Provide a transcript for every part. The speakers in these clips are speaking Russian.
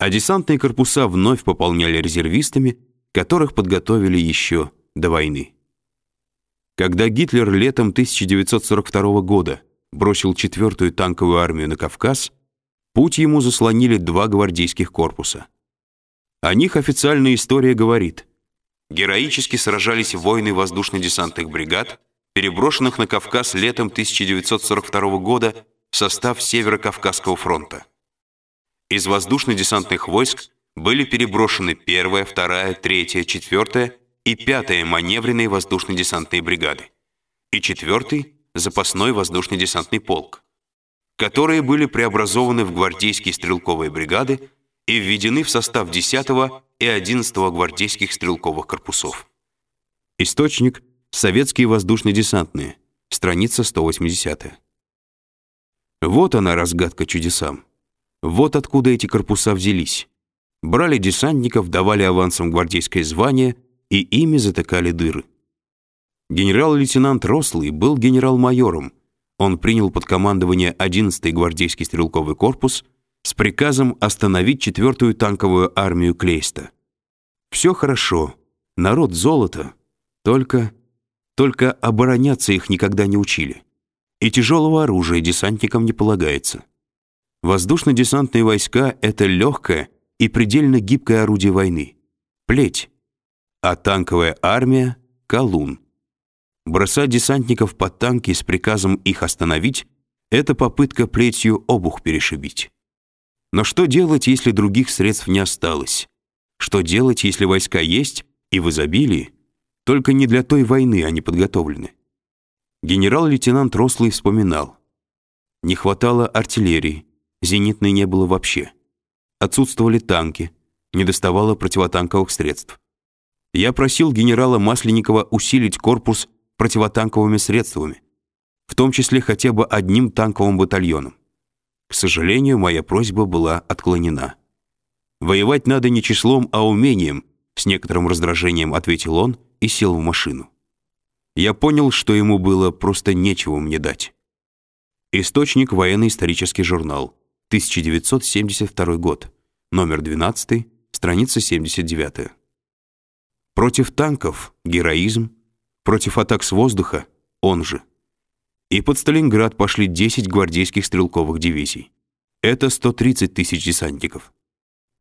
а десантные корпуса вновь пополняли резервистами, которых подготовили еще до войны. Когда Гитлер летом 1942 года бросил четвертую танковую армию на Кавказ, путь ему заслонили два гвардейских корпуса. О них официальная история говорит: героически сражались воины воздушно-десантных бригад, переброшенных на Кавказ летом 1942 года в состав Северо-Кавказского фронта. Из воздушно-десантных войск были переброшены первая, вторая, третья, четвертая и пятая маневренные воздушно-десантные бригады и четвертый запасной воздушно-десантный полк, которые были преобразованы в гвардейские стрелковые бригады и введены в состав 10-го и 11-го гвардейских стрелковых корпусов. Источник Советские воздушно-десантные, страница 180. Вот она разгадка чудесам. Вот откуда эти корпуса взялись. Брали десантников, давали авансом гвардейское звание и ими затыкали дыры. Генерал-лейтенант Рослый был генерал-майором. Он принял под командование 11-й гвардейский стрелковый корпус с приказом остановить 4-ю танковую армию Клейста. Все хорошо, народ золото, только только обороняться их никогда не учили. И тяжелого оружия десантникам не полагается. Воздушно-десантные войска — это легкое и предельно гибкое орудие войны. Плеть. А танковая армия — колун. Бросать десантников под танки с приказом их остановить — это попытка плетью обух перешибить. Но что делать, если других средств не осталось? Что делать, если войска есть и в изобилии, только не для той войны они подготовлены? Генерал-лейтенант Рослый вспоминал. Не хватало артиллерии, зенитной не было вообще. Отсутствовали танки, недоставало противотанковых средств. Я просил генерала Масленникова усилить корпус противотанковыми средствами, в том числе хотя бы одним танковым батальоном. К сожалению, моя просьба была отклонена. Воевать надо не числом, а умением, с некоторым раздражением ответил он и сел в машину. Я понял, что ему было просто нечего мне дать. Источник военно-исторический журнал. 1972 год, номер 12, страница 79. Против танков героизм, против атак с воздуха он же. И под Сталинград пошли 10 гвардейских стрелковых дивизий. Это 130 тысяч десантников.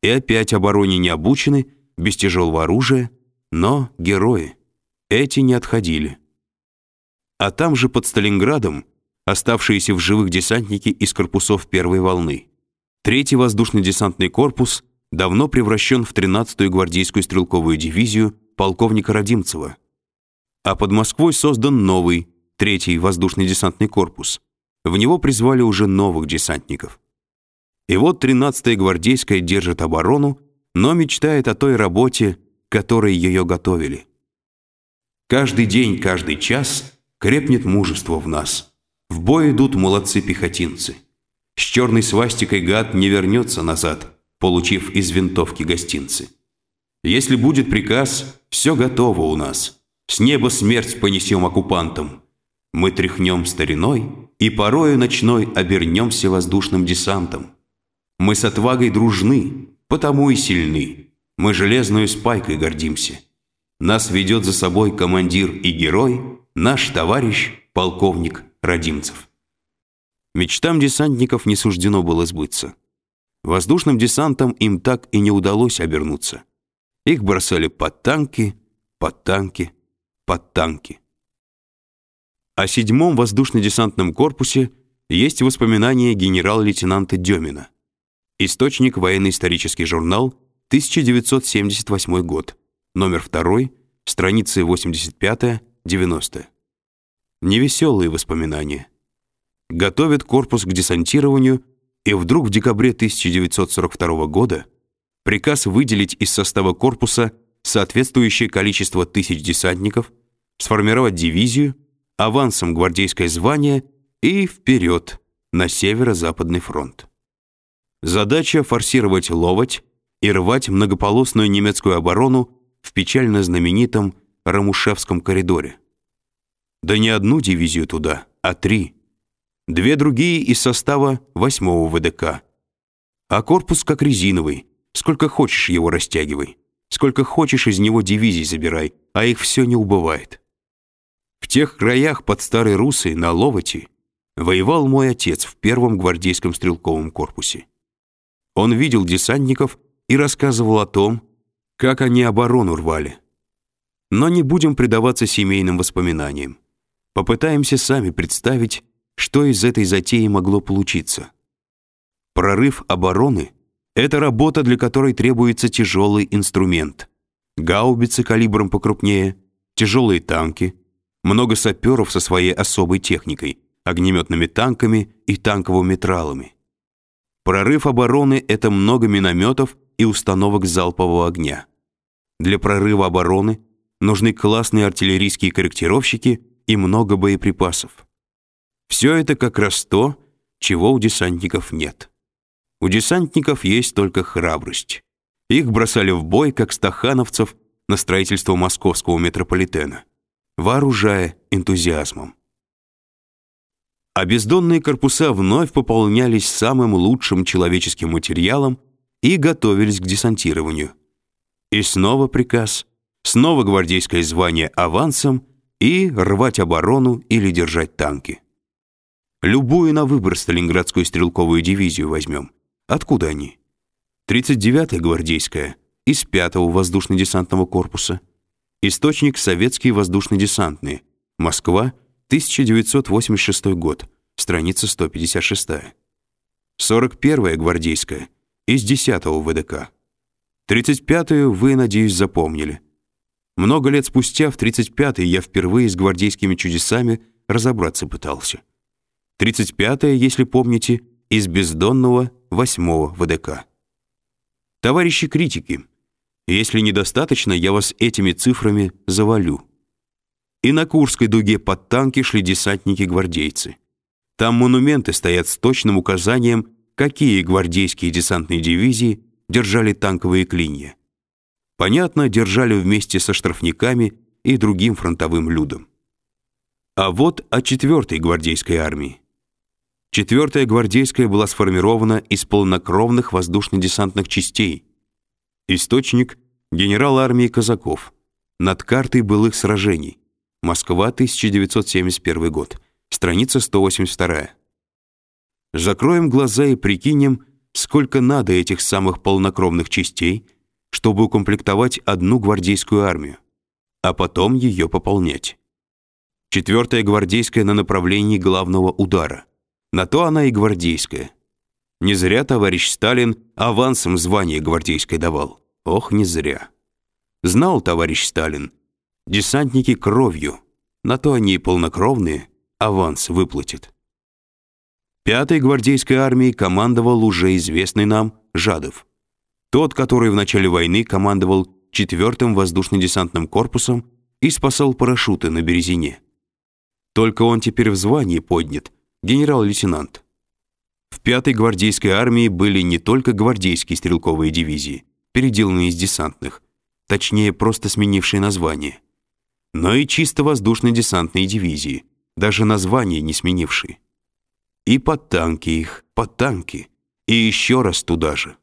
И опять обороне не обучены, без тяжелого оружия, но герои. Эти не отходили. А там же под Сталинградом оставшиеся в живых десантники из корпусов первой волны. Третий воздушно-десантный корпус давно превращен в 13-ю гвардейскую стрелковую дивизию полковника Родимцева. А под Москвой создан новый, третий воздушно-десантный корпус. В него призвали уже новых десантников. И вот 13-я гвардейская держит оборону, но мечтает о той работе, которой ее готовили. Каждый день, каждый час крепнет мужество в нас. В бой идут молодцы-пехотинцы. С черной свастикой гад не вернется назад, получив из винтовки гостинцы. Если будет приказ, все готово у нас. С неба смерть понесем оккупантам. Мы тряхнем стариной и порою ночной обернемся воздушным десантом. Мы с отвагой дружны, потому и сильны. Мы железную спайкой гордимся. Нас ведет за собой командир и герой, наш товарищ, полковник Родимцев. Мечтам десантников не суждено было сбыться. Воздушным десантом им так и не удалось обернуться. Их бросали под танки, под танки, под танки. О седьмом воздушно-десантном корпусе есть воспоминания генерал-лейтенанта Демина. Источник военно-исторический журнал, 1978 год, номер 2, страницы 85-90. Невеселые воспоминания. Готовят корпус к десантированию, и вдруг в декабре 1942 года приказ выделить из состава корпуса соответствующее количество тысяч десантников, сформировать дивизию, авансом гвардейское звание и вперед на северо-западный фронт. Задача форсировать Ловоть и рвать многополосную немецкую оборону в печально знаменитом Рамушевском коридоре. Да не одну дивизию туда, а три. Две другие из состава 8-го ВДК. А корпус как резиновый, Сколько хочешь его растягивай, сколько хочешь из него дивизий забирай, а их все не убывает. В тех краях под Старой Русой на Ловоти воевал мой отец в первом гвардейском стрелковом корпусе. Он видел десантников и рассказывал о том, как они оборону рвали. Но не будем предаваться семейным воспоминаниям. Попытаемся сами представить, что из этой затеи могло получиться. Прорыв обороны — это работа, для которой требуется тяжелый инструмент. Гаубицы калибром покрупнее, тяжелые танки, много саперов со своей особой техникой, огнеметными танками и танковыми тралами. Прорыв обороны — это много минометов и установок залпового огня. Для прорыва обороны нужны классные артиллерийские корректировщики и много боеприпасов. Все это как раз то, чего у десантников нет. У десантников есть только храбрость. Их бросали в бой, как стахановцев, на строительство московского метрополитена, вооружая энтузиазмом. А бездонные корпуса вновь пополнялись самым лучшим человеческим материалом и готовились к десантированию. И снова приказ, снова гвардейское звание авансом и рвать оборону или держать танки. Любую на выбор Сталинградскую стрелковую дивизию возьмем. Откуда они? 39-я гвардейская из 5-го воздушно-десантного корпуса. Источник советские воздушно-десантные. Москва, 1986 год. Страница 156. 41-я гвардейская из 10-го ВДК. 35-ю вы, надеюсь, запомнили. Много лет спустя, в 35-й, я впервые с гвардейскими чудесами разобраться пытался. 35-е, если помните, из бездонного 8-го ВДК. Товарищи критики, если недостаточно, я вас этими цифрами завалю. И на Курской дуге под танки шли десантники-гвардейцы. Там монументы стоят с точным указанием, какие гвардейские десантные дивизии держали танковые клинья. Понятно, держали вместе со штрафниками и другим фронтовым людом. А вот о 4-й гвардейской армии. Четвертая гвардейская была сформирована из полнокровных воздушно-десантных частей. Источник генерал армии Казаков. Над картой былых сражений. Москва, 1971 год. Страница 182. Закроем глаза и прикинем, сколько надо этих самых полнокровных частей, чтобы укомплектовать одну гвардейскую армию, а потом ее пополнять. Четвертая гвардейская на направлении главного удара. На то она и гвардейская. Не зря товарищ Сталин авансом звание гвардейской давал. Ох, не зря. Знал товарищ Сталин. Десантники кровью. На то они и полнокровные. Аванс выплатят. Пятой гвардейской армией командовал уже известный нам Жадов. Тот, который в начале войны командовал четвертым воздушно-десантным корпусом и спасал парашюты на Березине. Только он теперь в звании поднят – генерал-лейтенант. В пятой гвардейской армии были не только гвардейские стрелковые дивизии, переделанные из десантных, точнее, просто сменившие название, но и чисто воздушно-десантные дивизии, даже название не сменившие. И под танки их, под танки, и еще раз туда же.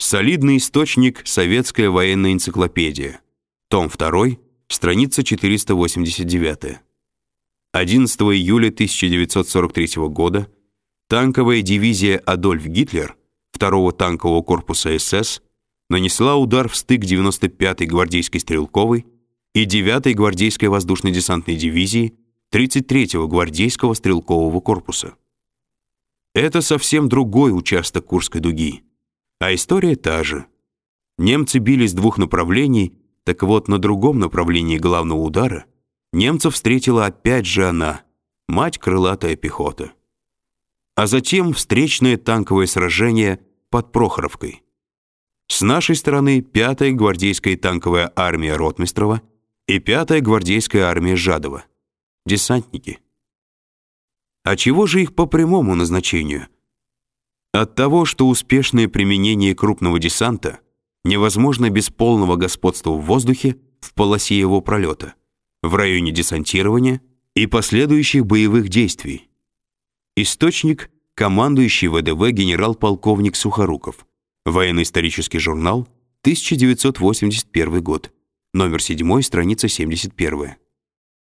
Солидный источник «Советская военная энциклопедия», том 2, страница 489. 11 июля 1943 года танковая дивизия «Адольф Гитлер» 2-го танкового корпуса СС нанесла удар в стык 95-й гвардейской стрелковой и 9-й гвардейской воздушно-десантной дивизии 33-го гвардейского стрелкового корпуса. Это совсем другой участок Курской дуги, а история та же. Немцы били с двух направлений, так вот на другом направлении главного удара – немцев встретила опять же она, мать крылатая пехота. А затем встречное танковое сражение под Прохоровкой. С нашей стороны 5-я гвардейская танковая армия Ротмистрова и 5-я гвардейская армия Жадова. Десантники. А чего же их по прямому назначению? От того, что успешное применение крупного десанта невозможно без полного господства в воздухе в полосе его пролета в районе десантирования и последующих боевых действий. Источник – командующий ВДВ генерал-полковник Сухоруков. Военно-исторический журнал, 1981 год. Номер 7, страница 71.